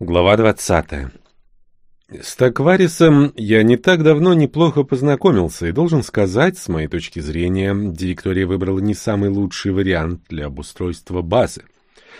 Глава 20. С Такварисом я не так давно неплохо познакомился, и должен сказать, с моей точки зрения, директория выбрала не самый лучший вариант для обустройства базы.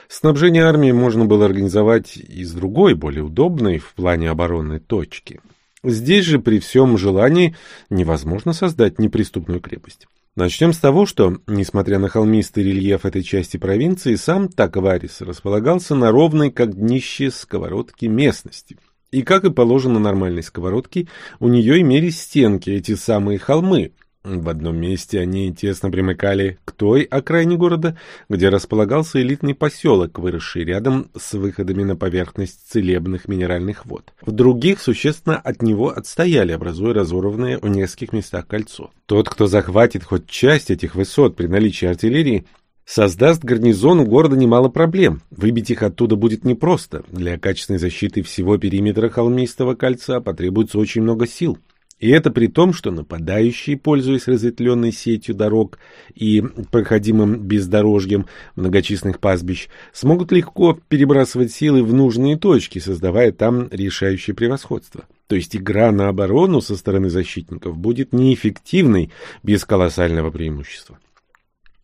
Снабжение армии можно было организовать из другой, более удобной в плане обороны точки. Здесь же при всем желании невозможно создать неприступную крепость. Начнем с того, что, несмотря на холмистый рельеф этой части провинции, сам Такварис располагался на ровной, как днище сковородки, местности. И, как и положено нормальной сковородке, у нее имелись стенки, эти самые холмы, в одном месте они тесно примыкали к той окраине города, где располагался элитный поселок, выросший рядом с выходами на поверхность целебных минеральных вод. В других существенно от него отстояли, образуя разорванное в нескольких местах кольцо. Тот, кто захватит хоть часть этих высот при наличии артиллерии, создаст гарнизону города немало проблем. Выбить их оттуда будет непросто. Для качественной защиты всего периметра холмистого кольца потребуется очень много сил. И это при том, что нападающие, пользуясь разветвленной сетью дорог и проходимым бездорожьем многочисленных пастбищ, смогут легко перебрасывать силы в нужные точки, создавая там решающее превосходство. То есть игра на оборону со стороны защитников будет неэффективной без колоссального преимущества.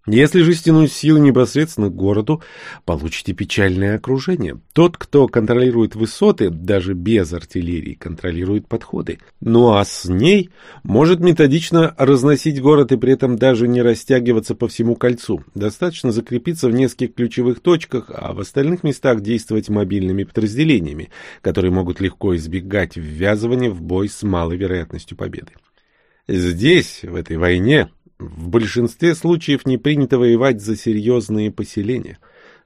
Если же стянуть силы непосредственно к городу, получите печальное окружение. Тот, кто контролирует высоты, даже без артиллерии, контролирует подходы. Ну а с ней может методично разносить город и при этом даже не растягиваться по всему кольцу. Достаточно закрепиться в нескольких ключевых точках, а в остальных местах действовать мобильными подразделениями, которые могут легко избегать ввязывания в бой с малой вероятностью победы. Здесь, в этой войне, в большинстве случаев не принято воевать за серьезные поселения.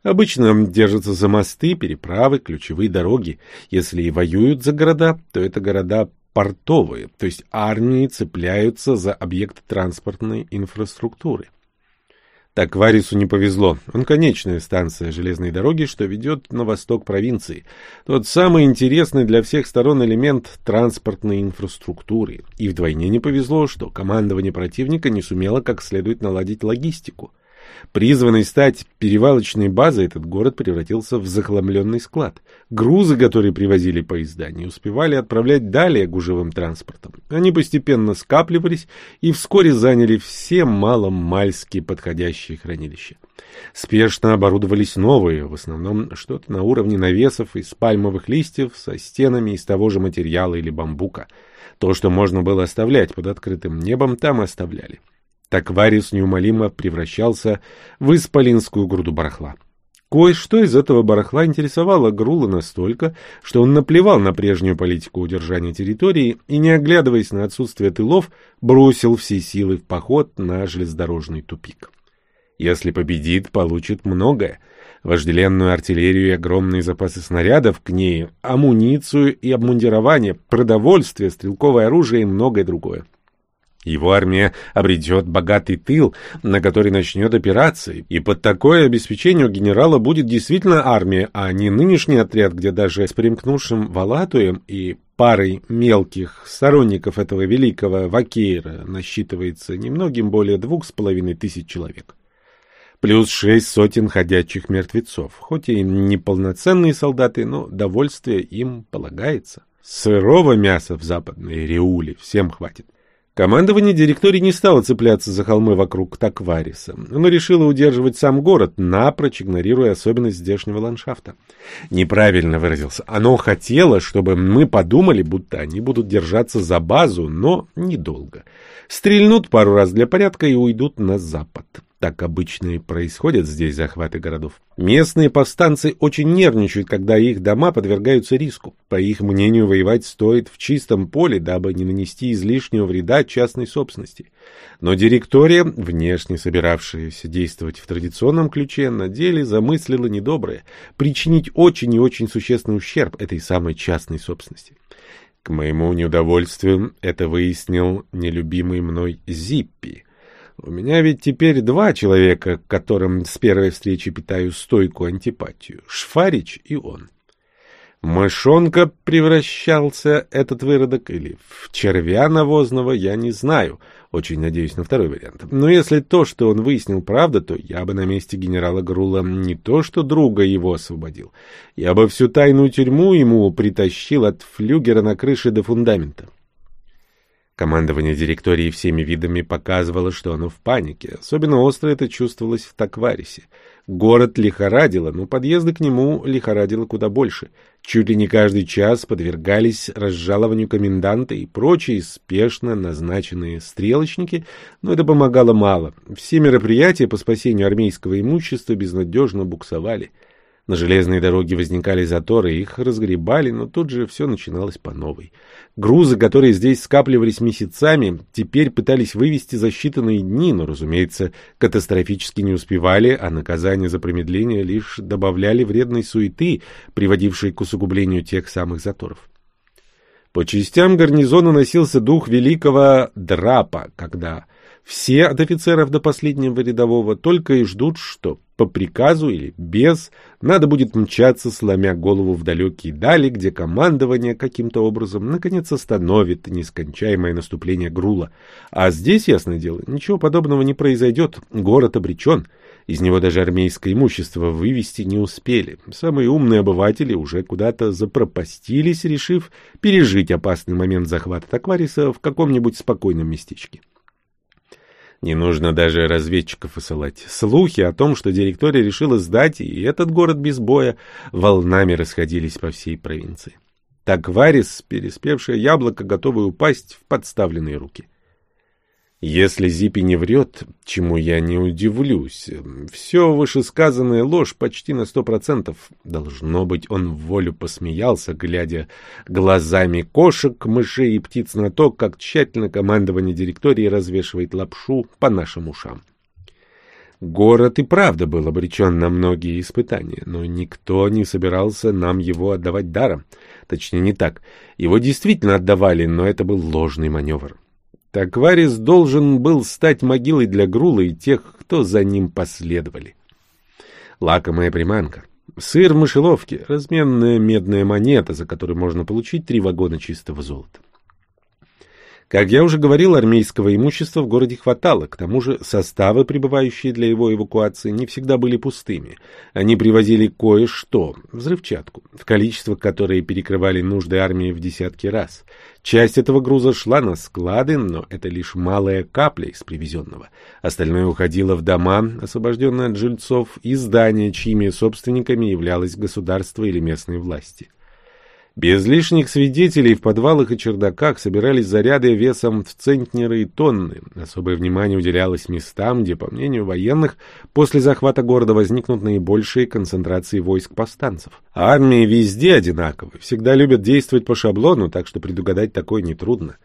Обычно держатся за мосты, переправы, ключевые дороги. Если и воюют за города, то это города портовые, то есть армии цепляются за объекты транспортной инфраструктуры. Так Варису не повезло. Он конечная станция железной дороги, что ведет на восток провинции. Тот самый интересный для всех сторон элемент транспортной инфраструктуры. И вдвойне не повезло, что командование противника не сумело как следует наладить логистику. Призванный стать перевалочной базой, этот город превратился в захламленный склад. Грузы, которые привозили поезда, не успевали отправлять далее гужевым транспортом. Они постепенно скапливались и вскоре заняли все маломальски подходящие хранилища. Спешно оборудовались новые, в основном что-то на уровне навесов из пальмовых листьев со стенами из того же материала или бамбука. То, что можно было оставлять под открытым небом, там оставляли. Так Варис неумолимо превращался в исполинскую груду барахла. Кое-что из этого барахла интересовало Грула настолько, что он наплевал на прежнюю политику удержания территории и, не оглядываясь на отсутствие тылов, бросил все силы в поход на железнодорожный тупик. Если победит, получит многое. Вожделенную артиллерию и огромные запасы снарядов к ней, амуницию и обмундирование, продовольствие, стрелковое оружие и многое другое. Его армия обретет богатый тыл, на который начнет операции, и под такое обеспечение у генерала будет действительно армия, а не нынешний отряд, где даже с примкнувшим Валатуем и парой мелких сторонников этого великого Вакейра насчитывается немногим более двух с половиной тысяч человек. Плюс шесть сотен ходячих мертвецов, хоть и неполноценные солдаты, но довольствие им полагается. Сырого мяса в западной Реуле всем хватит. Командование директории не стало цепляться за холмы вокруг Таквариса. Оно решило удерживать сам город, напрочь игнорируя особенность здешнего ландшафта. Неправильно выразился. Оно хотело, чтобы мы подумали, будто они будут держаться за базу, но недолго. Стрельнут пару раз для порядка и уйдут на запад. Так обычно и происходят здесь захваты городов. Местные повстанцы очень нервничают, когда их дома подвергаются риску. По их мнению, воевать стоит в чистом поле, дабы не нанести излишнего вреда частной собственности. Но директория, внешне собиравшаяся действовать в традиционном ключе, на деле замыслила недоброе – причинить очень и очень существенный ущерб этой самой частной собственности. К моему неудовольствию это выяснил нелюбимый мной Зиппи – у меня ведь теперь два человека, которым с первой встречи питаю стойкую антипатию — Шфарич и он. мышонка превращался этот выродок или в червя навозного, я не знаю. Очень надеюсь на второй вариант. Но если то, что он выяснил, правда, то я бы на месте генерала Грула не то что друга его освободил. Я бы всю тайную тюрьму ему притащил от флюгера на крыше до фундамента. Командование директории всеми видами показывало, что оно в панике. Особенно остро это чувствовалось в Такварисе. Город лихорадило, но подъезды к нему лихорадило куда больше. Чуть ли не каждый час подвергались разжалованию коменданта и прочие спешно назначенные стрелочники, но это помогало мало. Все мероприятия по спасению армейского имущества безнадежно буксовали. На железной дороге возникали заторы, их разгребали, но тут же все начиналось по новой. Грузы, которые здесь скапливались месяцами, теперь пытались вывести за считанные дни, но, разумеется, катастрофически не успевали, а наказания за промедление лишь добавляли вредной суеты, приводившей к усугублению тех самых заторов. По частям гарнизона носился дух великого драпа, когда все от офицеров до последнего рядового только и ждут, что по приказу или без надо будет мчаться, сломя голову в далекие дали, где командование каким-то образом наконец остановит нескончаемое наступление Грула. А здесь, ясное дело, ничего подобного не произойдет, город обречен. Из него даже армейское имущество вывести не успели. Самые умные обыватели уже куда-то запропастились, решив пережить опасный момент захвата Таквариса в каком-нибудь спокойном местечке. Не нужно даже разведчиков высылать. Слухи о том, что директория решила сдать и этот город без боя, волнами расходились по всей провинции. Так Варис, переспевшее яблоко, готовое упасть в подставленные руки. Если Зипи не врет, чему я не удивлюсь, все вышесказанное ложь почти на сто процентов. Должно быть, он в волю посмеялся, глядя глазами кошек, мышей и птиц на то, как тщательно командование директории развешивает лапшу по нашим ушам. Город и правда был обречен на многие испытания, но никто не собирался нам его отдавать даром. Точнее, не так. Его действительно отдавали, но это был ложный маневр. Такварис должен был стать могилой для Грула и тех, кто за ним последовали. Лакомая приманка. Сыр в мышеловке, разменная медная монета, за которую можно получить три вагона чистого золота. Как я уже говорил, армейского имущества в городе хватало, к тому же составы, прибывающие для его эвакуации, не всегда были пустыми. Они привозили кое-что, взрывчатку, в количествах, которые перекрывали нужды армии в десятки раз. Часть этого груза шла на склады, но это лишь малая капля из привезенного. Остальное уходило в дома, освобожденные от жильцов, и здания, чьими собственниками являлось государство или местные власти. Без лишних свидетелей в подвалах и чердаках собирались заряды весом в центнеры и тонны. Особое внимание уделялось местам, где, по мнению военных, после захвата города возникнут наибольшие концентрации войск повстанцев. Армии везде одинаковы, всегда любят действовать по шаблону, так что предугадать такое нетрудно.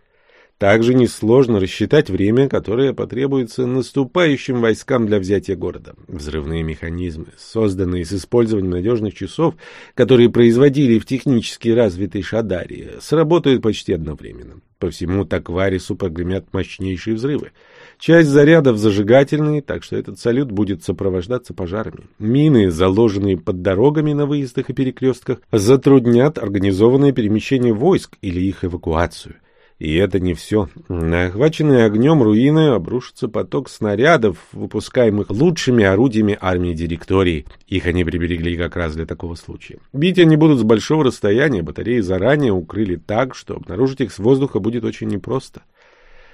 Также несложно рассчитать время, которое потребуется наступающим войскам для взятия города. Взрывные механизмы, созданные с использованием надежных часов, которые производили в технически развитой Шадарии, сработают почти одновременно. По всему Такварису прогремят мощнейшие взрывы. Часть зарядов зажигательные, так что этот салют будет сопровождаться пожарами. Мины, заложенные под дорогами на выездах и перекрестках, затруднят организованное перемещение войск или их эвакуацию. И это не все. На охваченные огнем руины обрушится поток снарядов, выпускаемых лучшими орудиями армии директории. Их они приберегли как раз для такого случая. Бить они будут с большого расстояния, батареи заранее укрыли так, что обнаружить их с воздуха будет очень непросто.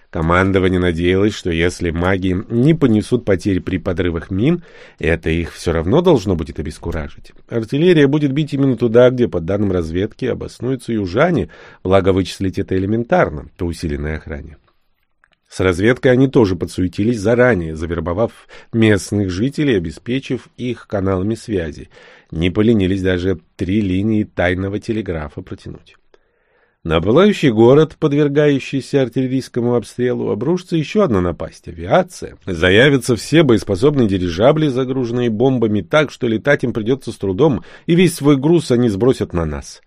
Командование надеялось, что если маги не понесут потерь при подрывах мин, это их все равно должно будет обескуражить. Артиллерия будет бить именно туда, где, по данным разведки, обоснуются южане, благо вычислить это элементарно, по усиленной охране. С разведкой они тоже подсуетились заранее, завербовав местных жителей, обеспечив их каналами связи. Не поленились даже три линии тайного телеграфа протянуть. На пылающий город, подвергающийся артиллерийскому обстрелу, обрушится еще одна напасть — авиация. Заявятся все боеспособные дирижабли, загруженные бомбами так, что летать им придется с трудом, и весь свой груз они сбросят на нас.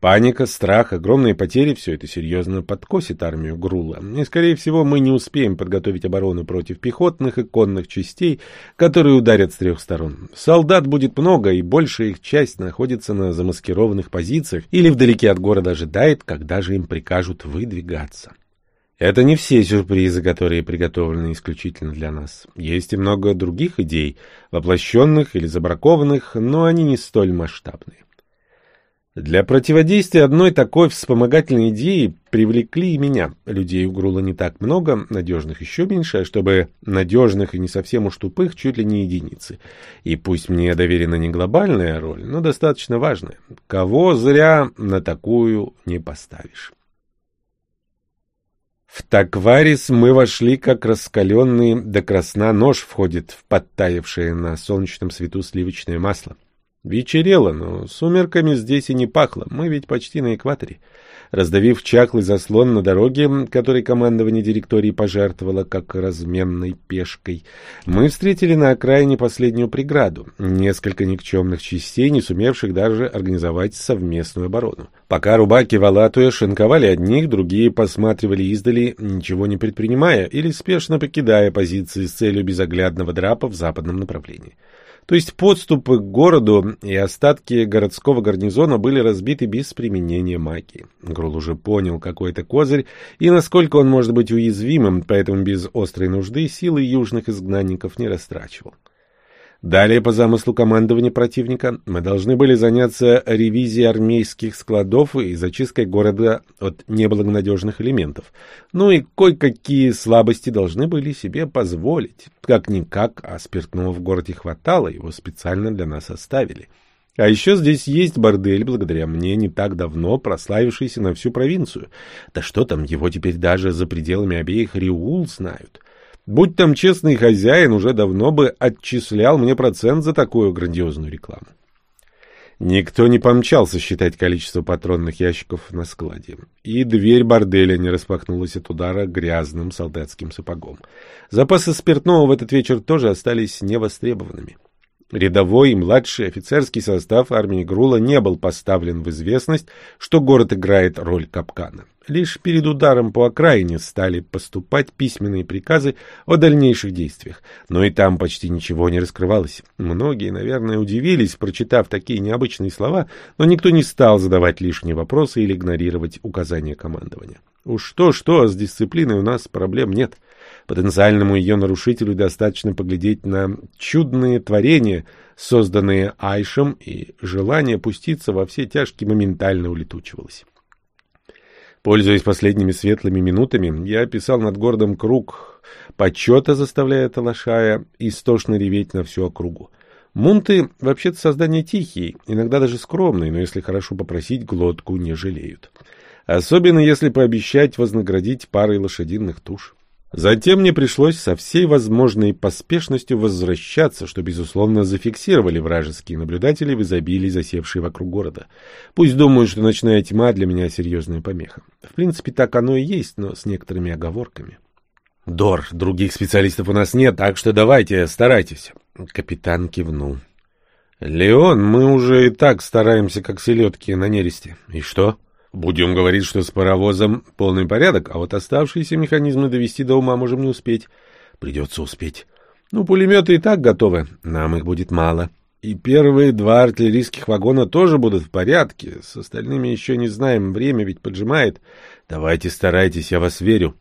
Паника, страх, огромные потери — все это серьезно подкосит армию Грула. И, скорее всего, мы не успеем подготовить оборону против пехотных и конных частей, которые ударят с трех сторон. Солдат будет много, и большая их часть находится на замаскированных позициях или вдалеке от города ожидает, когда же им прикажут выдвигаться. Это не все сюрпризы, которые приготовлены исключительно для нас. Есть и много других идей, воплощенных или забракованных, но они не столь масштабные. Для противодействия одной такой вспомогательной идеи привлекли и меня. Людей у Грула не так много, надежных еще меньше, а чтобы надежных и не совсем уж тупых чуть ли не единицы. И пусть мне доверена не глобальная роль, но достаточно важная. Кого зря на такую не поставишь. В Такварис мы вошли, как раскаленный до красна нож входит в подтаявшее на солнечном свету сливочное масло. Вечерело, но сумерками здесь и не пахло, мы ведь почти на экваторе. Раздавив чахлый заслон на дороге, который командование директории пожертвовало как разменной пешкой, мы встретили на окраине последнюю преграду — несколько никчемных частей, не сумевших даже организовать совместную оборону. Пока рубаки Валатуя шинковали одних, другие посматривали издали, ничего не предпринимая или спешно покидая позиции с целью безоглядного драпа в западном направлении. То есть подступы к городу и остатки городского гарнизона были разбиты без применения магии. Грул уже понял, какой это козырь и насколько он может быть уязвимым, поэтому без острой нужды силы южных изгнанников не растрачивал. Далее, по замыслу командования противника, мы должны были заняться ревизией армейских складов и зачисткой города от неблагонадежных элементов. Ну и кое-какие слабости должны были себе позволить. Как-никак, а спиртного в городе хватало, его специально для нас оставили. А еще здесь есть бордель, благодаря мне, не так давно прославившийся на всю провинцию. Да что там, его теперь даже за пределами обеих Риул знают. Будь там честный хозяин, уже давно бы отчислял мне процент за такую грандиозную рекламу. Никто не помчался считать количество патронных ящиков на складе. И дверь борделя не распахнулась от удара грязным солдатским сапогом. Запасы спиртного в этот вечер тоже остались невостребованными. Рядовой и младший офицерский состав армии Грула не был поставлен в известность, что город играет роль капкана. Лишь перед ударом по окраине стали поступать письменные приказы о дальнейших действиях, но и там почти ничего не раскрывалось. Многие, наверное, удивились, прочитав такие необычные слова, но никто не стал задавать лишние вопросы или игнорировать указания командования. Уж что-что, с дисциплиной у нас проблем нет. Потенциальному ее нарушителю достаточно поглядеть на чудные творения, созданные Айшем, и желание пуститься во все тяжкие моментально улетучивалось. Пользуясь последними светлыми минутами, я описал над городом круг почета, заставляя Талашая истошно реветь на всю округу. Мунты вообще-то создания тихие, иногда даже скромные, но если хорошо попросить, глотку не жалеют. Особенно если пообещать вознаградить парой лошадиных туш. Затем мне пришлось со всей возможной поспешностью возвращаться, что, безусловно, зафиксировали вражеские наблюдатели в изобилии, засевшие вокруг города. Пусть думают, что ночная тьма для меня серьезная помеха. В принципе, так оно и есть, но с некоторыми оговорками. «Дор, других специалистов у нас нет, так что давайте, старайтесь». Капитан кивнул. «Леон, мы уже и так стараемся, как селедки на нересте. И что?» Будем говорить, что с паровозом полный порядок, а вот оставшиеся механизмы довести до ума можем не успеть. Придется успеть. Ну, пулеметы и так готовы, нам их будет мало. И первые два артиллерийских вагона тоже будут в порядке. С остальными еще не знаем, время ведь поджимает. Давайте старайтесь, я вас верю.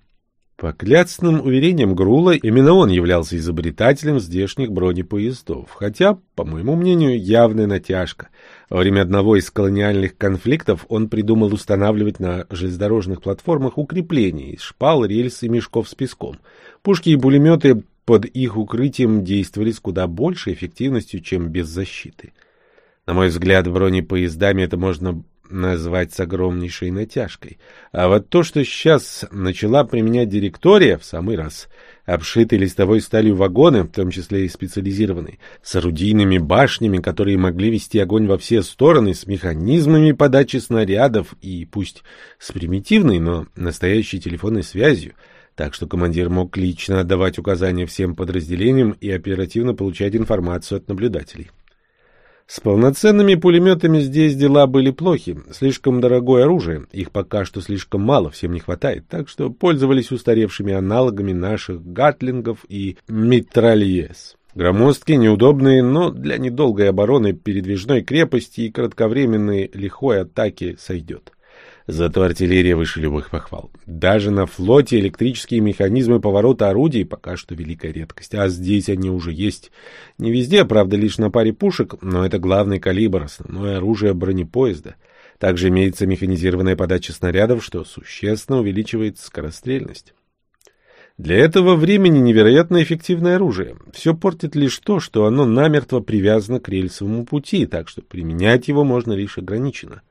По клятственным уверениям Грула, именно он являлся изобретателем здешних бронепоездов, хотя, по моему мнению, явная натяжка. Во время одного из колониальных конфликтов он придумал устанавливать на железнодорожных платформах укрепления из шпал, рельс и мешков с песком. Пушки и пулеметы под их укрытием действовали с куда большей эффективностью, чем без защиты. На мой взгляд, бронепоездами это можно назвать с огромнейшей натяжкой. А вот то, что сейчас начала применять директория, в самый раз. Обшитые листовой сталью вагоны, в том числе и специализированные, с орудийными башнями, которые могли вести огонь во все стороны, с механизмами подачи снарядов и, пусть с примитивной, но настоящей телефонной связью, так что командир мог лично отдавать указания всем подразделениям и оперативно получать информацию от наблюдателей. С полноценными пулеметами здесь дела были плохи. Слишком дорогое оружие, их пока что слишком мало, всем не хватает, так что пользовались устаревшими аналогами наших гатлингов и митральез. Громоздкие, неудобные, но для недолгой обороны передвижной крепости и кратковременной лихой атаки сойдет. Зато артиллерия выше любых похвал. Даже на флоте электрические механизмы поворота орудий пока что великая редкость, а здесь они уже есть. Не везде, правда, лишь на паре пушек, но это главный калибр, основное оружие бронепоезда. Также имеется механизированная подача снарядов, что существенно увеличивает скорострельность. Для этого времени невероятно эффективное оружие. Все портит лишь то, что оно намертво привязано к рельсовому пути, так что применять его можно лишь ограниченно.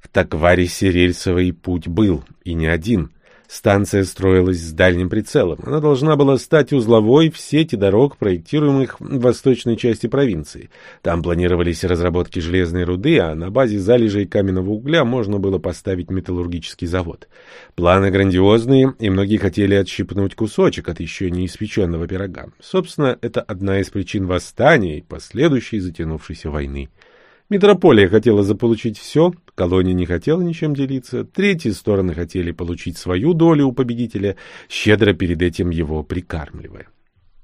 В Такварисе рельсовый путь был, и не один. Станция строилась с дальним прицелом. Она должна была стать узловой в сети дорог, проектируемых в восточной части провинции. Там планировались разработки железной руды, а на базе залежей каменного угля можно было поставить металлургический завод. Планы грандиозные, и многие хотели отщипнуть кусочек от еще не испеченного пирога. Собственно, это одна из причин восстания и последующей затянувшейся войны. Метрополия хотела заполучить все, колония не хотела ничем делиться, третьи стороны хотели получить свою долю у победителя, щедро перед этим его прикармливая.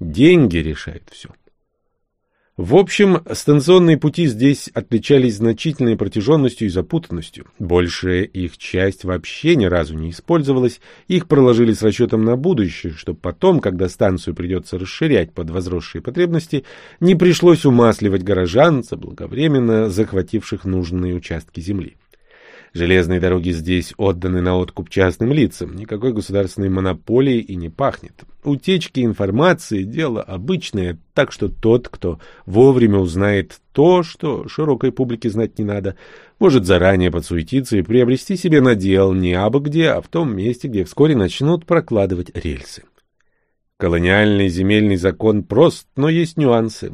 Деньги решают все. В общем, станционные пути здесь отличались значительной протяженностью и запутанностью. Большая их часть вообще ни разу не использовалась, их проложили с расчетом на будущее, чтобы потом, когда станцию придется расширять под возросшие потребности, не пришлось умасливать горожан, заблаговременно захвативших нужные участки земли. Железные дороги здесь отданы на откуп частным лицам, никакой государственной монополии и не пахнет. Утечки информации – дело обычное, так что тот, кто вовремя узнает то, что широкой публике знать не надо, может заранее подсуетиться и приобрести себе надел не абы где, а в том месте, где вскоре начнут прокладывать рельсы. Колониальный земельный закон прост, но есть нюансы.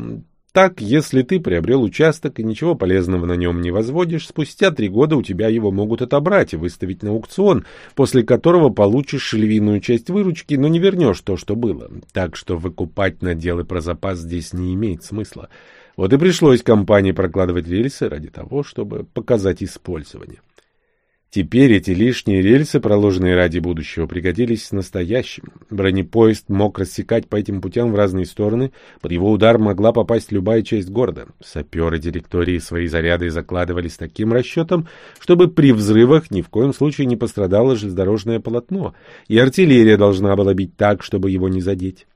Так, если ты приобрел участок и ничего полезного на нем не возводишь, спустя три года у тебя его могут отобрать и выставить на аукцион, после которого получишь львиную часть выручки, но не вернешь то, что было. Так что выкупать наделы про запас здесь не имеет смысла. Вот и пришлось компании прокладывать рельсы ради того, чтобы показать использование. Теперь эти лишние рельсы, проложенные ради будущего, пригодились настоящим. Бронепоезд мог рассекать по этим путям в разные стороны, под его удар могла попасть любая часть города. Саперы директории свои заряды закладывали с таким расчетом, чтобы при взрывах ни в коем случае не пострадало железнодорожное полотно, и артиллерия должна была бить так, чтобы его не задеть.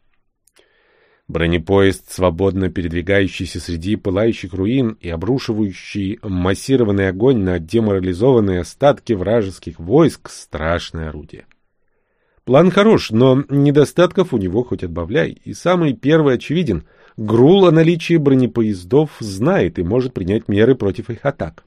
Бронепоезд, свободно передвигающийся среди пылающих руин и обрушивающий массированный огонь на деморализованные остатки вражеских войск — страшное орудие. План хорош, но недостатков у него хоть отбавляй, и самый первый очевиден — Грул о наличии бронепоездов знает и может принять меры против их атак.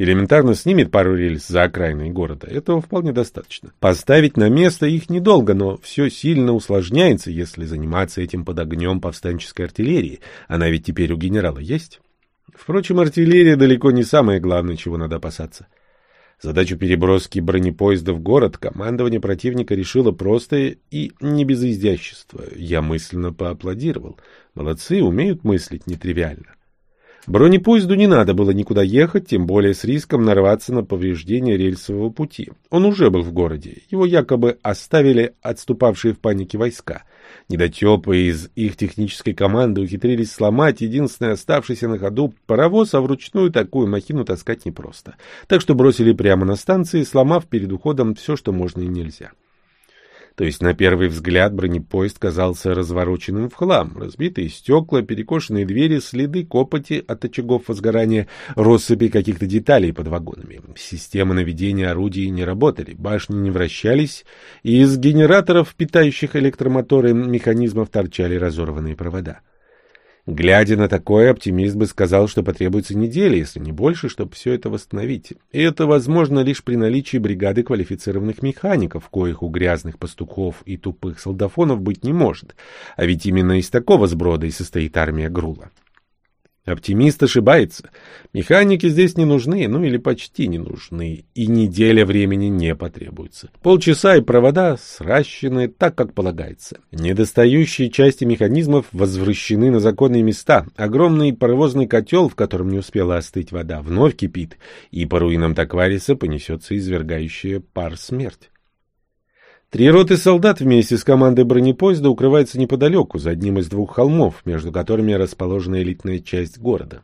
Элементарно снимет пару рельс за окраиной города. Этого вполне достаточно. Поставить на место их недолго, но все сильно усложняется, если заниматься этим под огнем повстанческой артиллерии. Она ведь теперь у генерала есть. Впрочем, артиллерия далеко не самое главное, чего надо опасаться. Задачу переброски бронепоезда в город командование противника решило просто и не без изящества. Я мысленно поаплодировал. Молодцы, умеют мыслить нетривиально. Бронепоезду не надо было никуда ехать, тем более с риском нарваться на повреждение рельсового пути. Он уже был в городе. Его якобы оставили отступавшие в панике войска. Недотепы из их технической команды ухитрились сломать единственный оставшийся на ходу паровоз, а вручную такую махину таскать непросто. Так что бросили прямо на станции, сломав перед уходом все, что можно и нельзя. То есть на первый взгляд бронепоезд казался развороченным в хлам. Разбитые стекла, перекошенные двери, следы копоти от очагов возгорания, россыпи каких-то деталей под вагонами. Системы наведения орудий не работали, башни не вращались, и из генераторов, питающих электромоторы, механизмов торчали разорванные провода. Глядя на такое, оптимист бы сказал, что потребуется неделя, если не больше, чтобы все это восстановить. И это возможно лишь при наличии бригады квалифицированных механиков, коих у грязных пастухов и тупых солдафонов быть не может. А ведь именно из такого сброда и состоит армия Грула. Оптимист ошибается. Механики здесь не нужны, ну или почти не нужны, и неделя времени не потребуется. Полчаса и провода сращены так, как полагается. Недостающие части механизмов возвращены на законные места. Огромный паровозный котел, в котором не успела остыть вода, вновь кипит, и по руинам Таквариса понесется извергающая пар смерть. Три роты солдат вместе с командой бронепоезда укрываются неподалеку, за одним из двух холмов, между которыми расположена элитная часть города.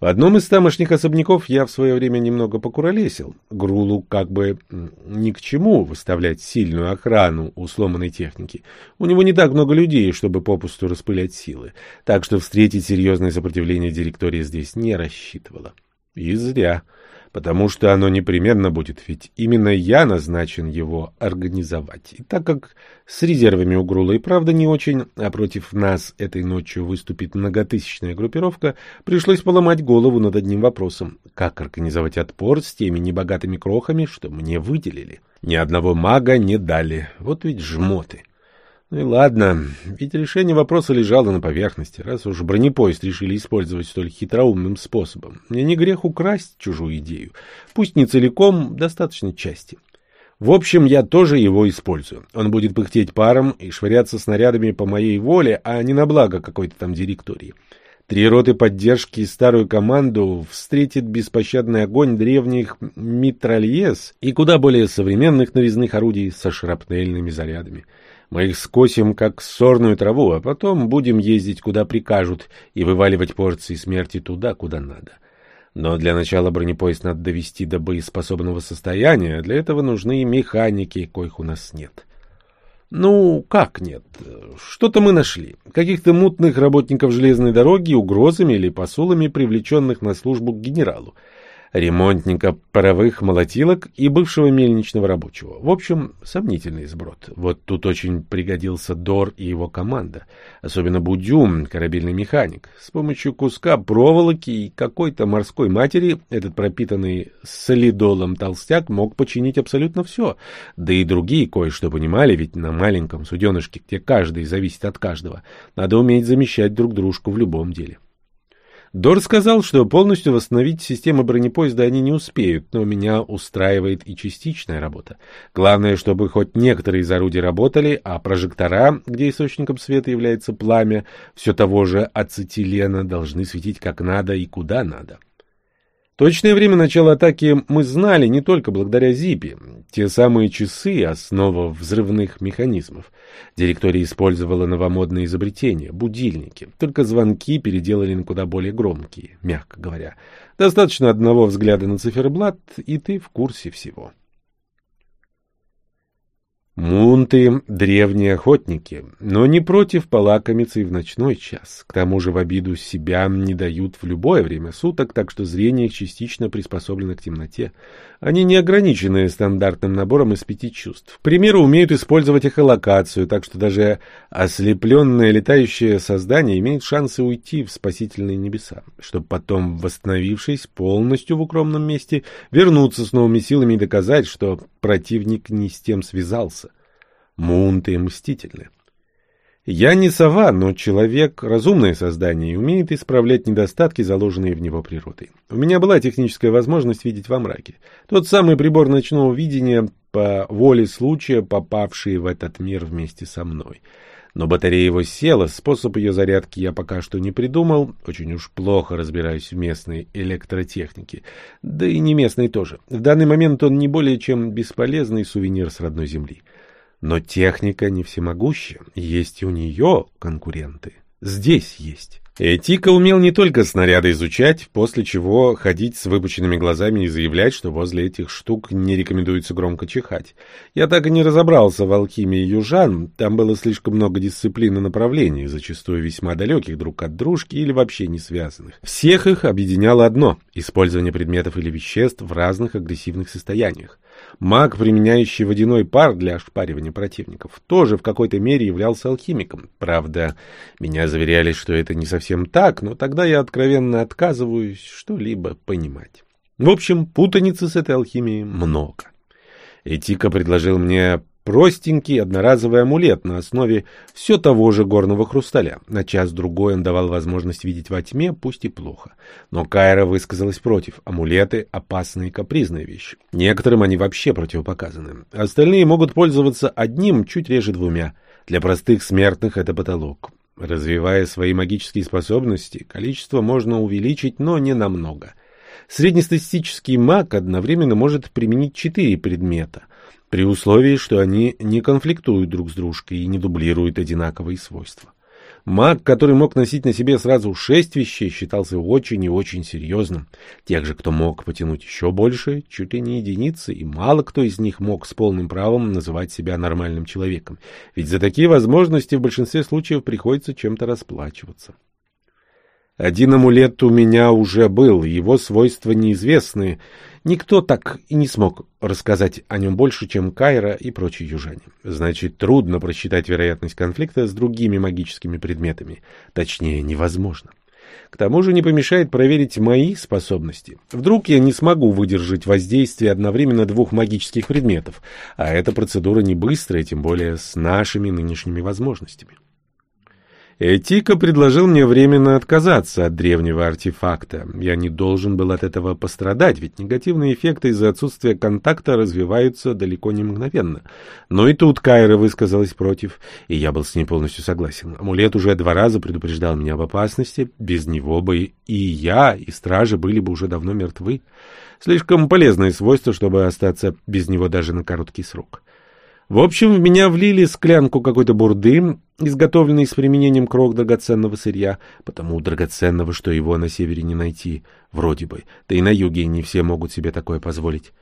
В одном из тамошних особняков я в свое время немного покуролесил. Грулу как бы ни к чему выставлять сильную охрану у сломанной техники. У него не так много людей, чтобы попусту распылять силы. Так что встретить серьезное сопротивление директория здесь не рассчитывала. И зря потому что оно непременно будет, ведь именно я назначен его организовать. И так как с резервами у Грула и правда не очень, а против нас этой ночью выступит многотысячная группировка, пришлось поломать голову над одним вопросом. Как организовать отпор с теми небогатыми крохами, что мне выделили? Ни одного мага не дали. Вот ведь жмоты. Ну и ладно, ведь решение вопроса лежало на поверхности, раз уж бронепоезд решили использовать столь хитроумным способом. Мне не грех украсть чужую идею, пусть не целиком, достаточно части. В общем, я тоже его использую. Он будет пыхтеть паром и швыряться снарядами по моей воле, а не на благо какой-то там директории. Три роты поддержки и старую команду встретит беспощадный огонь древних митральез и куда более современных нарезных орудий со шрапнельными зарядами. Мы их скосим, как сорную траву, а потом будем ездить, куда прикажут, и вываливать порции смерти туда, куда надо. Но для начала бронепоезд надо довести до боеспособного состояния, а для этого нужны механики, коих у нас нет. Ну, как нет? Что-то мы нашли. Каких-то мутных работников железной дороги угрозами или посулами, привлеченных на службу к генералу ремонтника паровых молотилок и бывшего мельничного рабочего. В общем, сомнительный сброд. Вот тут очень пригодился Дор и его команда. Особенно Будюм, корабельный механик. С помощью куска проволоки и какой-то морской матери этот пропитанный солидолом толстяк мог починить абсолютно все. Да и другие кое-что понимали, ведь на маленьком суденышке, где каждый зависит от каждого, надо уметь замещать друг дружку в любом деле. Дор сказал, что полностью восстановить систему бронепоезда они не успеют, но меня устраивает и частичная работа. Главное, чтобы хоть некоторые из орудий работали, а прожектора, где источником света является пламя, все того же ацетилена, должны светить как надо и куда надо. Точное время начала атаки мы знали не только благодаря Зипе. Те самые часы — основа взрывных механизмов. Директория использовала новомодные изобретения — будильники. Только звонки переделали на куда более громкие, мягко говоря. Достаточно одного взгляда на циферблат, и ты в курсе всего. Мунты — древние охотники, но не против полакомиться и в ночной час. К тому же в обиду себя не дают в любое время суток, так что зрение их частично приспособлено к темноте. Они не ограничены стандартным набором из пяти чувств. К примеру, умеют использовать эхолокацию, так что даже ослепленное летающее создание имеет шансы уйти в спасительные небеса, чтобы потом, восстановившись полностью в укромном месте, вернуться с новыми силами и доказать, что противник не с тем связался. Мунты мстительны. Я не сова, но человек — разумное создание и умеет исправлять недостатки, заложенные в него природой. У меня была техническая возможность видеть во мраке. Тот самый прибор ночного видения, по воле случая, попавший в этот мир вместе со мной. Но батарея его села, способ ее зарядки я пока что не придумал, очень уж плохо разбираюсь в местной электротехнике, да и не местной тоже. В данный момент он не более чем бесполезный сувенир с родной земли. Но техника не всемогуща, есть и у нее конкуренты. Здесь есть. Этика умел не только снаряды изучать, после чего ходить с выпученными глазами и заявлять, что возле этих штук не рекомендуется громко чихать. Я так и не разобрался в алхимии южан, там было слишком много дисциплин и направлений, зачастую весьма далеких друг от дружки или вообще не связанных. Всех их объединяло одно — использование предметов или веществ в разных агрессивных состояниях. Маг, применяющий водяной пар для ошпаривания противников, тоже в какой-то мере являлся алхимиком. Правда, меня заверяли, что это не совсем так, но тогда я откровенно отказываюсь что-либо понимать. В общем, путаницы с этой алхимией много. Этика предложил мне простенький одноразовый амулет на основе все того же горного хрусталя. На час-другой он давал возможность видеть во тьме, пусть и плохо. Но Кайра высказалась против. Амулеты — опасные и капризные вещи. Некоторым они вообще противопоказаны. Остальные могут пользоваться одним, чуть реже двумя. Для простых смертных это потолок. Развивая свои магические способности, количество можно увеличить, но не намного. Среднестатистический маг одновременно может применить четыре предмета — при условии, что они не конфликтуют друг с дружкой и не дублируют одинаковые свойства. Маг, который мог носить на себе сразу шесть вещей, считался очень и очень серьезным. Тех же, кто мог потянуть еще больше, чуть ли не единицы, и мало кто из них мог с полным правом называть себя нормальным человеком. Ведь за такие возможности в большинстве случаев приходится чем-то расплачиваться. Один амулет у меня уже был, его свойства неизвестны. Никто так и не смог рассказать о нем больше, чем Кайра и прочие южане. Значит, трудно просчитать вероятность конфликта с другими магическими предметами. Точнее, невозможно. К тому же не помешает проверить мои способности. Вдруг я не смогу выдержать воздействие одновременно двух магических предметов, а эта процедура не быстрая, тем более с нашими нынешними возможностями. Этика предложил мне временно отказаться от древнего артефакта. Я не должен был от этого пострадать, ведь негативные эффекты из-за отсутствия контакта развиваются далеко не мгновенно. Но и тут Кайра высказалась против, и я был с ней полностью согласен. Амулет уже два раза предупреждал меня об опасности. Без него бы и я, и стражи были бы уже давно мертвы. Слишком полезное свойство, чтобы остаться без него даже на короткий срок. В общем, в меня влили склянку какой-то бурды, изготовленной с применением крок драгоценного сырья, потому драгоценного, что его на севере не найти, вроде бы, да и на юге не все могут себе такое позволить.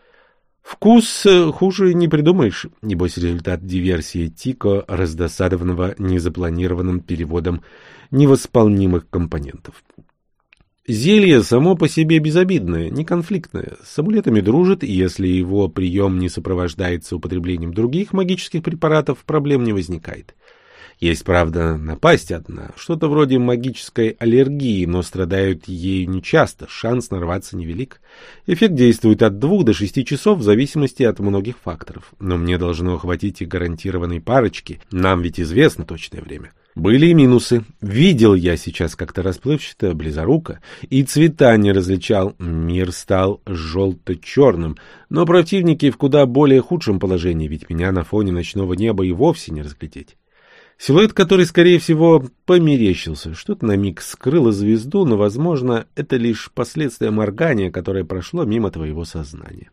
Вкус э, хуже не придумаешь, небось результат диверсии Тико, раздосадованного незапланированным переводом невосполнимых компонентов. Зелье само по себе безобидное, не конфликтное, с амулетами дружит, и если его прием не сопровождается употреблением других магических препаратов, проблем не возникает. Есть, правда, напасть одна, что-то вроде магической аллергии, но страдают ею нечасто, шанс нарваться невелик. Эффект действует от двух до шести часов в зависимости от многих факторов, но мне должно хватить и гарантированной парочки, нам ведь известно точное время. Были и минусы. Видел я сейчас как-то расплывчато, близоруко, и цвета не различал. Мир стал желто-черным, но противники в куда более худшем положении, ведь меня на фоне ночного неба и вовсе не разглядеть. Силуэт, который, скорее всего, померещился, что-то на миг скрыло звезду, но, возможно, это лишь последствия моргания, которое прошло мимо твоего сознания.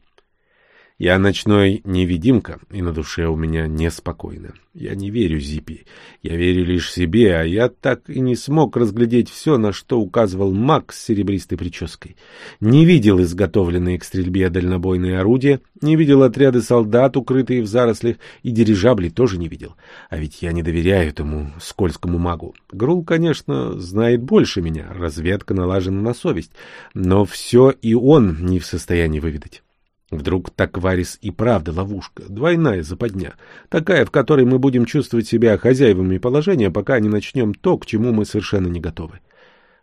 Я ночной невидимка, и на душе у меня неспокойно. Я не верю Зипи. Я верю лишь себе, а я так и не смог разглядеть все, на что указывал маг с серебристой прической. Не видел изготовленные к стрельбе дальнобойные орудия, не видел отряды солдат, укрытые в зарослях, и дирижабли тоже не видел. А ведь я не доверяю этому скользкому магу. Грул, конечно, знает больше меня, разведка налажена на совесть, но все и он не в состоянии выведать. Вдруг Такварис и правда ловушка, двойная западня, такая, в которой мы будем чувствовать себя хозяевами положения, пока не начнем то, к чему мы совершенно не готовы.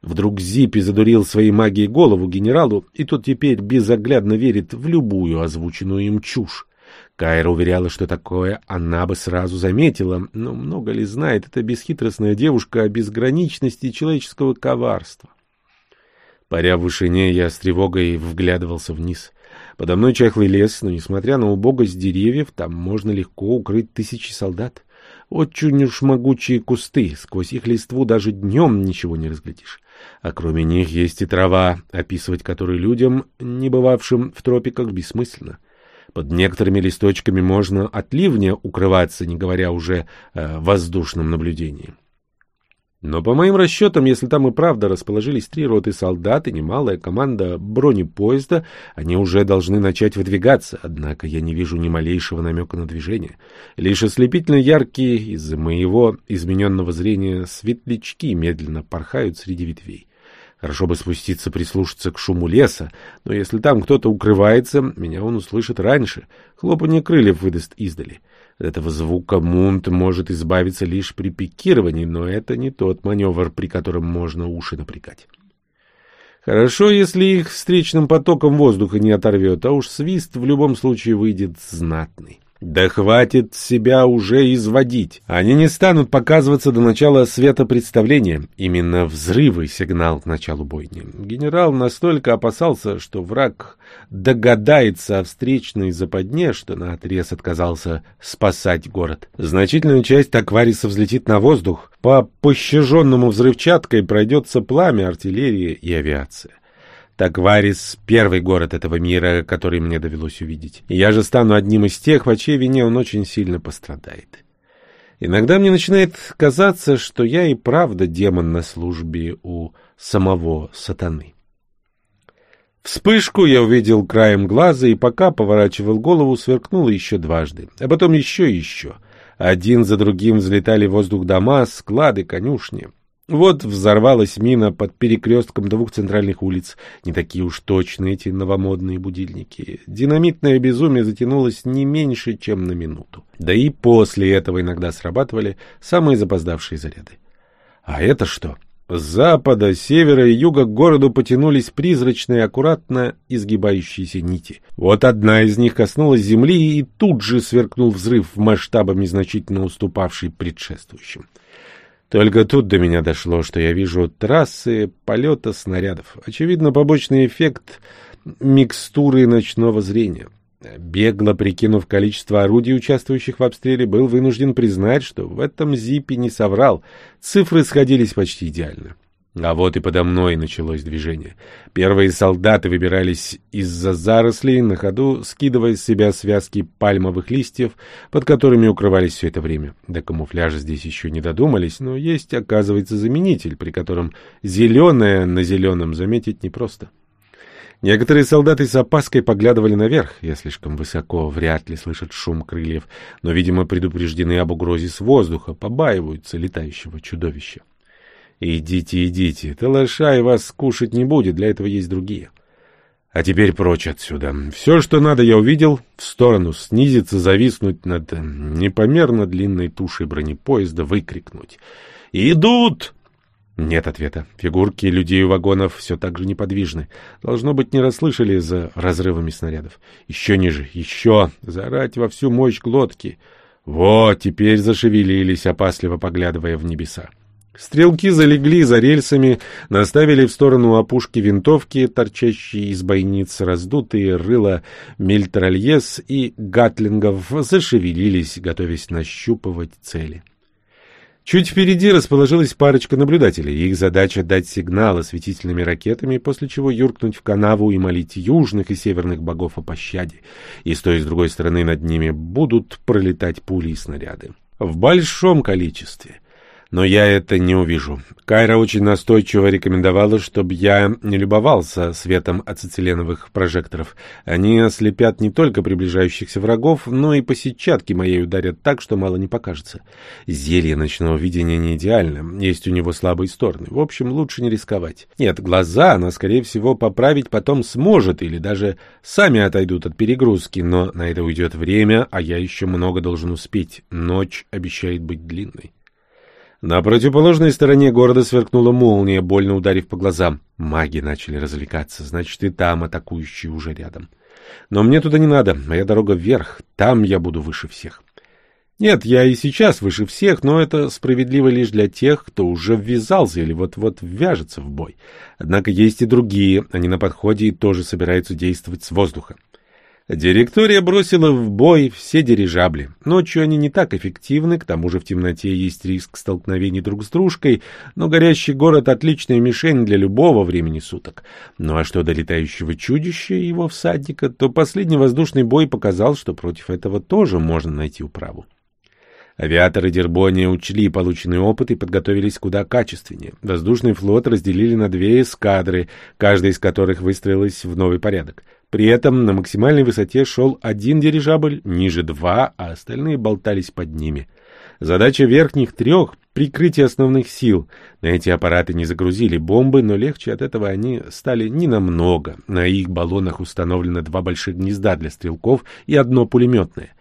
Вдруг Зипи задурил своей магией голову генералу, и тот теперь безоглядно верит в любую озвученную им чушь. Кайра уверяла, что такое она бы сразу заметила, но много ли знает эта бесхитростная девушка о безграничности человеческого коварства? Паря в вышине, я с тревогой вглядывался вниз. Подо мной чахлый лес, но, несмотря на убогость деревьев, там можно легко укрыть тысячи солдат. Очень уж могучие кусты, сквозь их листву даже днем ничего не разглядишь. А кроме них есть и трава, описывать которую людям, не бывавшим в тропиках, бессмысленно. Под некоторыми листочками можно от ливня укрываться, не говоря уже о воздушном наблюдении. Но по моим расчетам, если там и правда расположились три роты солдат и немалая команда бронепоезда, они уже должны начать выдвигаться, однако я не вижу ни малейшего намека на движение. Лишь ослепительно яркие из-за моего измененного зрения светлячки медленно порхают среди ветвей. Хорошо бы спуститься прислушаться к шуму леса, но если там кто-то укрывается, меня он услышит раньше. Хлопанье крыльев выдаст издали. Этого звука Мунт может избавиться лишь при пикировании, но это не тот маневр, при котором можно уши напрягать. Хорошо, если их встречным потоком воздуха не оторвет, а уж свист в любом случае выйдет знатный. Да хватит себя уже изводить. Они не станут показываться до начала светопредставления. Именно взрывы — сигнал к началу бойни. Генерал настолько опасался, что враг догадается о встречной западне, что наотрез отказался спасать город. Значительная часть Таквариса взлетит на воздух. По пощаженному взрывчаткой пройдется пламя, артиллерия и авиация. Такварис — первый город этого мира, который мне довелось увидеть. И я же стану одним из тех, в чьей вине он очень сильно пострадает. Иногда мне начинает казаться, что я и правда демон на службе у самого сатаны. Вспышку я увидел краем глаза, и пока поворачивал голову, сверкнуло еще дважды, а потом еще и еще. Один за другим взлетали в воздух дома, склады, конюшни. Вот взорвалась мина под перекрестком двух центральных улиц. Не такие уж точные эти новомодные будильники. Динамитное безумие затянулось не меньше, чем на минуту. Да и после этого иногда срабатывали самые запоздавшие заряды. А это что? С запада, севера и юга к городу потянулись призрачные, аккуратно изгибающиеся нити. Вот одна из них коснулась земли, и тут же сверкнул взрыв масштабами значительно уступавший предшествующим. Только тут до меня дошло, что я вижу трассы полета снарядов. Очевидно, побочный эффект микстуры ночного зрения. Бегло прикинув количество орудий, участвующих в обстреле, был вынужден признать, что в этом зипе не соврал. Цифры сходились почти идеально. А вот и подо мной началось движение. Первые солдаты выбирались из-за зарослей, на ходу скидывая с себя связки пальмовых листьев, под которыми укрывались все это время. До камуфляжа здесь еще не додумались, но есть, оказывается, заменитель, при котором зеленое на зеленом заметить непросто. Некоторые солдаты с опаской поглядывали наверх. Я слишком высоко, вряд ли слышат шум крыльев, но, видимо, предупреждены об угрозе с воздуха, побаиваются летающего чудовища. Идите, идите, Талашай вас скушать не будет, для этого есть другие. А теперь прочь отсюда. Все, что надо, я увидел, в сторону снизиться, зависнуть над непомерно длинной тушей бронепоезда, выкрикнуть. «Идут!» Нет ответа. Фигурки людей у вагонов все так же неподвижны. Должно быть, не расслышали за разрывами снарядов. Еще ниже, еще. Заорать во всю мощь глотки. Вот, теперь зашевелились, опасливо поглядывая в небеса. Стрелки залегли за рельсами, наставили в сторону опушки винтовки, торчащие из бойниц раздутые рыла мельтральез и гатлингов зашевелились, готовясь нащупывать цели. Чуть впереди расположилась парочка наблюдателей. Их задача — дать сигнал осветительными ракетами, после чего юркнуть в канаву и молить южных и северных богов о пощаде. И с той и с другой стороны над ними будут пролетать пули и снаряды. В большом количестве — но я это не увижу. Кайра очень настойчиво рекомендовала, чтобы я не любовался светом ацетиленовых прожекторов. Они ослепят не только приближающихся врагов, но и по сетчатке моей ударят так, что мало не покажется. Зелье ночного видения не идеально, есть у него слабые стороны. В общем, лучше не рисковать. Нет, глаза она, скорее всего, поправить потом сможет, или даже сами отойдут от перегрузки, но на это уйдет время, а я еще много должен успеть. Ночь обещает быть длинной. На противоположной стороне города сверкнула молния, больно ударив по глазам. Маги начали развлекаться, значит, и там атакующие уже рядом. Но мне туда не надо, моя дорога вверх, там я буду выше всех. Нет, я и сейчас выше всех, но это справедливо лишь для тех, кто уже ввязался или вот-вот ввяжется в бой. Однако есть и другие, они на подходе и тоже собираются действовать с воздуха. Директория бросила в бой все дирижабли. Ночью они не так эффективны, к тому же в темноте есть риск столкновений друг с дружкой, но горящий город — отличная мишень для любого времени суток. Ну а что до летающего чудища и его всадника, то последний воздушный бой показал, что против этого тоже можно найти управу. Авиаторы Дербония учли полученный опыт и подготовились куда качественнее. Воздушный флот разделили на две эскадры, каждая из которых выстроилась в новый порядок — при этом на максимальной высоте шел один дирижабль, ниже два, а остальные болтались под ними. Задача верхних трех — прикрытие основных сил. На эти аппараты не загрузили бомбы, но легче от этого они стали не намного. На их баллонах установлено два больших гнезда для стрелков и одно пулеметное.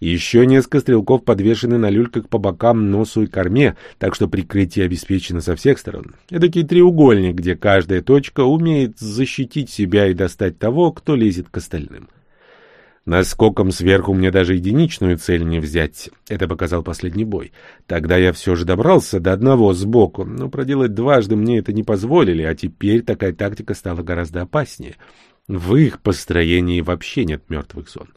Еще несколько стрелков подвешены на люльках по бокам, носу и корме, так что прикрытие обеспечено со всех сторон. Эдакий треугольник, где каждая точка умеет защитить себя и достать того, кто лезет к остальным. Наскоком сверху мне даже единичную цель не взять. Это показал последний бой. Тогда я все же добрался до одного сбоку, но проделать дважды мне это не позволили, а теперь такая тактика стала гораздо опаснее. В их построении вообще нет мертвых зон.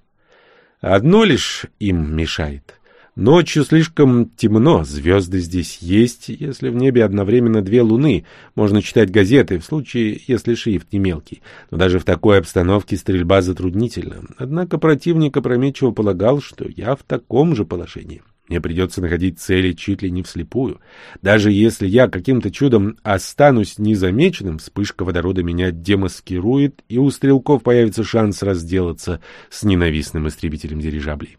Одно лишь им мешает. Ночью слишком темно, звезды здесь есть, если в небе одновременно две луны. Можно читать газеты, в случае, если шрифт не мелкий. Но даже в такой обстановке стрельба затруднительна. Однако противник опрометчиво полагал, что я в таком же положении. Мне придется находить цели чуть ли не вслепую. Даже если я каким-то чудом останусь незамеченным, вспышка водорода меня демаскирует, и у стрелков появится шанс разделаться с ненавистным истребителем дирижаблей.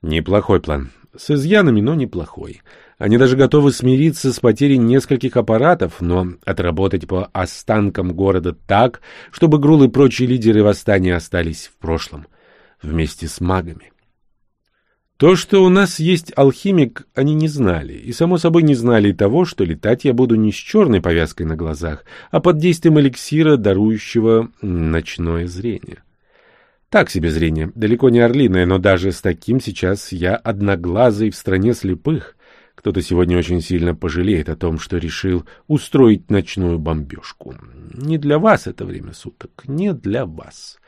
Неплохой план. С изъянами, но неплохой. Они даже готовы смириться с потерей нескольких аппаратов, но отработать по останкам города так, чтобы Грул и прочие лидеры восстания остались в прошлом, вместе с магами. То, что у нас есть алхимик, они не знали, и, само собой, не знали и того, что летать я буду не с черной повязкой на глазах, а под действием эликсира, дарующего ночное зрение. Так себе зрение, далеко не орлиное, но даже с таким сейчас я одноглазый в стране слепых. Кто-то сегодня очень сильно пожалеет о том, что решил устроить ночную бомбежку. Не для вас это время суток, не для вас.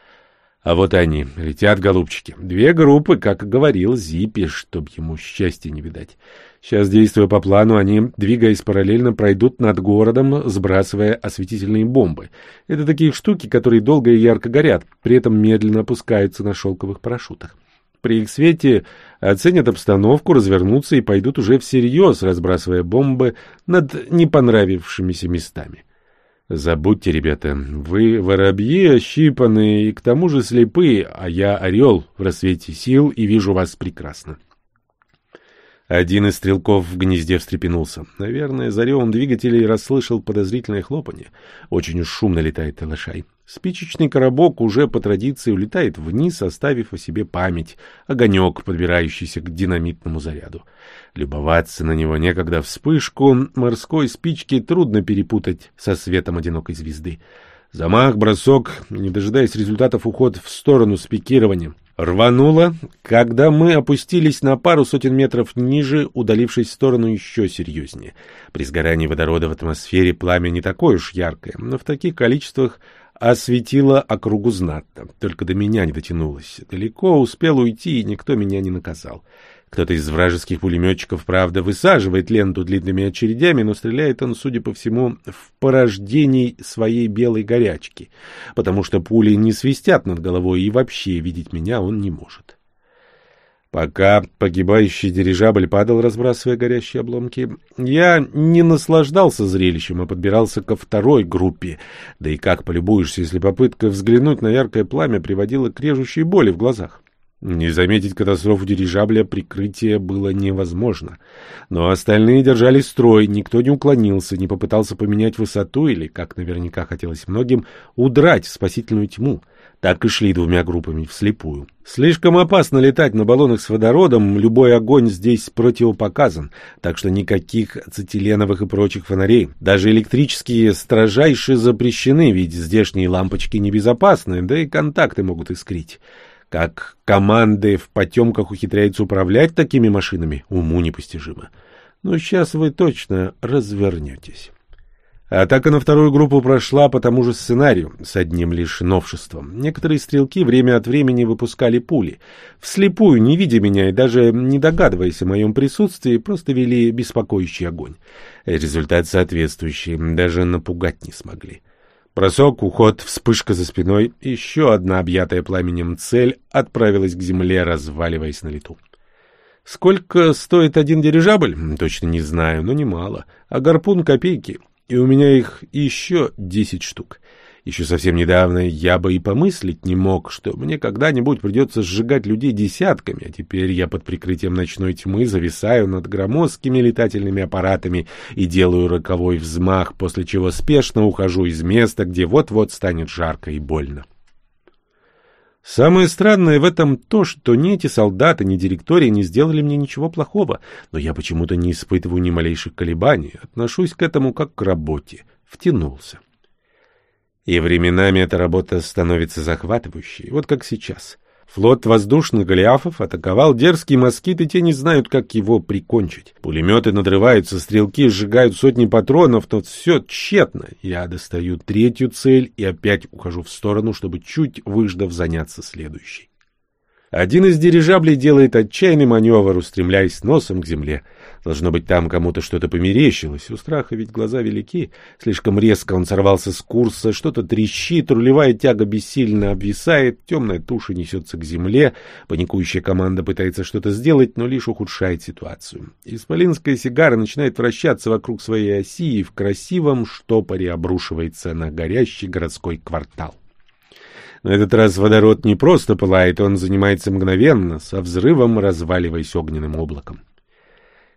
А вот они, летят, голубчики. Две группы, как говорил Зипи, чтоб ему счастья не видать. Сейчас, действуя по плану, они, двигаясь параллельно, пройдут над городом, сбрасывая осветительные бомбы. Это такие штуки, которые долго и ярко горят, при этом медленно опускаются на шелковых парашютах. При их свете оценят обстановку, развернутся и пойдут уже всерьез, разбрасывая бомбы над непонравившимися местами. Забудьте, ребята, вы воробьи ощипанные и к тому же слепые, а я орел в рассвете сил и вижу вас прекрасно. Один из стрелков в гнезде встрепенулся. Наверное, за ревом двигателей расслышал подозрительное хлопанье. Очень уж шумно летает Талашай. Спичечный коробок уже по традиции улетает вниз, оставив о себе память, огонек, подбирающийся к динамитному заряду. Любоваться на него некогда вспышку морской спички трудно перепутать со светом одинокой звезды. Замах, бросок, не дожидаясь результатов, уход в сторону с пикированием. Рвануло, когда мы опустились на пару сотен метров ниже, удалившись в сторону еще серьезнее. При сгорании водорода в атмосфере пламя не такое уж яркое, но в таких количествах осветило округу знатно. Только до меня не дотянулось. Далеко успел уйти, и никто меня не наказал. Кто-то из вражеских пулеметчиков, правда, высаживает ленту длинными очередями, но стреляет он, судя по всему, в порождении своей белой горячки, потому что пули не свистят над головой, и вообще видеть меня он не может. Пока погибающий дирижабль падал, разбрасывая горящие обломки, я не наслаждался зрелищем, а подбирался ко второй группе. Да и как полюбуешься, если попытка взглянуть на яркое пламя приводила к режущей боли в глазах. Не заметить катастрофу дирижабля прикрытия было невозможно. Но остальные держали строй, никто не уклонился, не попытался поменять высоту или, как наверняка хотелось многим, удрать в спасительную тьму. Так и шли двумя группами вслепую. Слишком опасно летать на баллонах с водородом, любой огонь здесь противопоказан, так что никаких ацетиленовых и прочих фонарей. Даже электрические строжайше запрещены, ведь здешние лампочки небезопасны, да и контакты могут искрить. Как команды в потемках ухитряются управлять такими машинами, уму непостижимо. Но сейчас вы точно развернетесь. Атака на вторую группу прошла по тому же сценарию, с одним лишь новшеством. Некоторые стрелки время от времени выпускали пули. Вслепую, не видя меня и даже не догадываясь о моем присутствии, просто вели беспокоящий огонь. Результат соответствующий, даже напугать не смогли. Бросок, уход, вспышка за спиной, еще одна объятая пламенем цель отправилась к земле, разваливаясь на лету. Сколько стоит один дирижабль? Точно не знаю, но немало. А гарпун — копейки. И у меня их еще десять штук. Еще совсем недавно я бы и помыслить не мог, что мне когда-нибудь придется сжигать людей десятками, а теперь я под прикрытием ночной тьмы зависаю над громоздкими летательными аппаратами и делаю роковой взмах, после чего спешно ухожу из места, где вот-вот станет жарко и больно. Самое странное в этом то, что ни эти солдаты, ни директория не сделали мне ничего плохого, но я почему-то не испытываю ни малейших колебаний, отношусь к этому как к работе, втянулся. И временами эта работа становится захватывающей, вот как сейчас. Флот воздушных голиафов атаковал дерзкий москит, и те не знают, как его прикончить. Пулеметы надрываются, стрелки сжигают сотни патронов, но все тщетно. Я достаю третью цель и опять ухожу в сторону, чтобы чуть выждав заняться следующей. Один из дирижаблей делает отчаянный маневр, устремляясь носом к земле. Должно быть, там кому-то что-то померещилось. У страха ведь глаза велики. Слишком резко он сорвался с курса, что-то трещит, рулевая тяга бессильно обвисает, темная туша несется к земле. Паникующая команда пытается что-то сделать, но лишь ухудшает ситуацию. Исполинская сигара начинает вращаться вокруг своей оси и в красивом штопоре обрушивается на горящий городской квартал. На этот раз водород не просто пылает, он занимается мгновенно, со взрывом разваливаясь огненным облаком.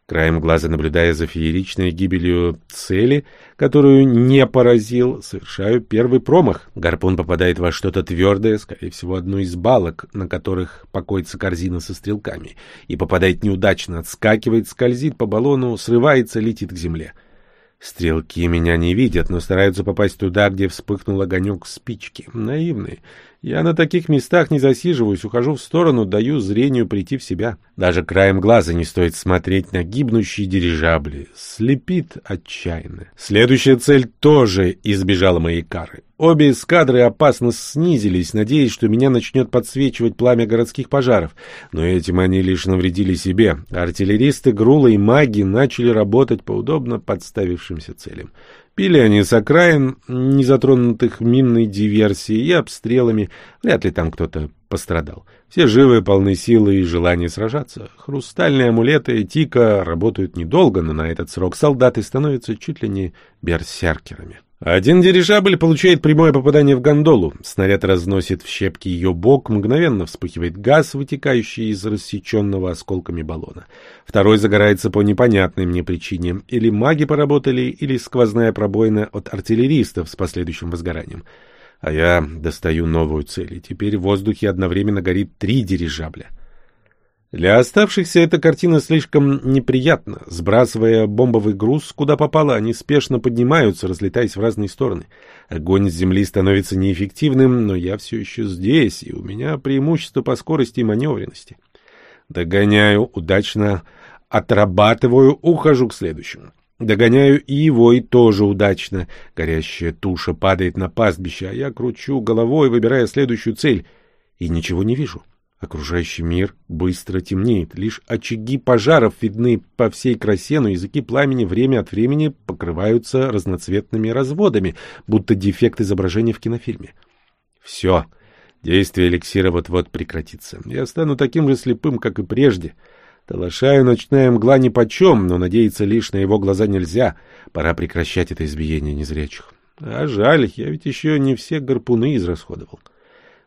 Краем глаза, наблюдая за фееричной гибелью цели, которую не поразил, совершаю первый промах. Гарпун попадает во что-то твердое, скорее всего, одну из балок, на которых покоится корзина со стрелками, и попадает неудачно, отскакивает, скользит по баллону, срывается, летит к земле. Стрелки меня не видят, но стараются попасть туда, где вспыхнул огонек спички. Наивные. Я на таких местах не засиживаюсь, ухожу в сторону, даю зрению прийти в себя. Даже краем глаза не стоит смотреть на гибнущие дирижабли. Слепит отчаянно. Следующая цель тоже избежала моей кары. Обе эскадры опасно снизились, надеясь, что меня начнет подсвечивать пламя городских пожаров. Но этим они лишь навредили себе. Артиллеристы, грулы и маги начали работать по удобно подставившимся целям. Пили они с окраин, не затронутых минной диверсией и обстрелами. Вряд ли там кто-то пострадал. Все живы, полны силы и желания сражаться. Хрустальные амулеты тика работают недолго, но на этот срок солдаты становятся чуть ли не берсеркерами. Один дирижабль получает прямое попадание в гондолу. Снаряд разносит в щепки ее бок, мгновенно вспыхивает газ, вытекающий из рассеченного осколками баллона. Второй загорается по непонятной мне причине. Или маги поработали, или сквозная пробоина от артиллеристов с последующим возгоранием. А я достаю новую цель, и теперь в воздухе одновременно горит три дирижабля. Для оставшихся эта картина слишком неприятна. Сбрасывая бомбовый груз, куда попало, они спешно поднимаются, разлетаясь в разные стороны. Огонь с земли становится неэффективным, но я все еще здесь, и у меня преимущество по скорости и маневренности. Догоняю, удачно отрабатываю, ухожу к следующему. Догоняю и его, и тоже удачно. Горящая туша падает на пастбище, а я кручу головой, выбирая следующую цель, и ничего не вижу. Окружающий мир быстро темнеет, лишь очаги пожаров видны по всей красе, но языки пламени время от времени покрываются разноцветными разводами, будто дефект изображения в кинофильме. Все, действие эликсира вот-вот прекратится. Я стану таким же слепым, как и прежде. Талашаю ночная мгла нипочем, но надеяться лишь на его глаза нельзя. Пора прекращать это избиение незрячих. А жаль, я ведь еще не все гарпуны израсходовал.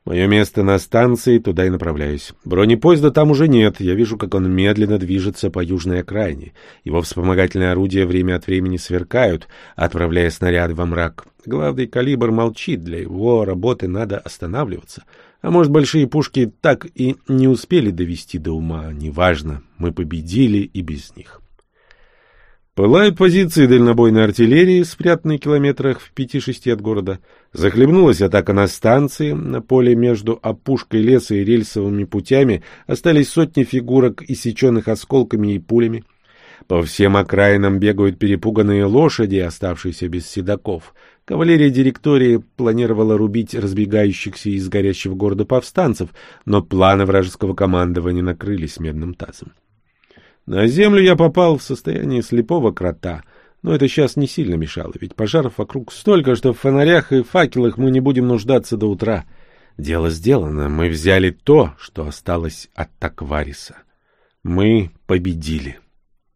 Мое место на станции, туда и направляюсь. Бронепоезда там уже нет, я вижу, как он медленно движется по южной окраине. Его вспомогательные орудия время от времени сверкают, отправляя снаряд во мрак. Главный калибр молчит, для его работы надо останавливаться. А может, большие пушки так и не успели довести до ума, неважно, мы победили и без них. Пылают позиции дальнобойной артиллерии, спрятанные километрах в пяти-шести от города. Захлебнулась атака на станции. На поле между опушкой леса и рельсовыми путями остались сотни фигурок, иссеченных осколками и пулями. По всем окраинам бегают перепуганные лошади, оставшиеся без седаков. Кавалерия директории планировала рубить разбегающихся из горящего города повстанцев, но планы вражеского командования накрылись медным тазом. На землю я попал в состояние слепого крота, но это сейчас не сильно мешало, ведь пожаров вокруг столько, что в фонарях и факелах мы не будем нуждаться до утра. Дело сделано, мы взяли то, что осталось от Таквариса. Мы победили.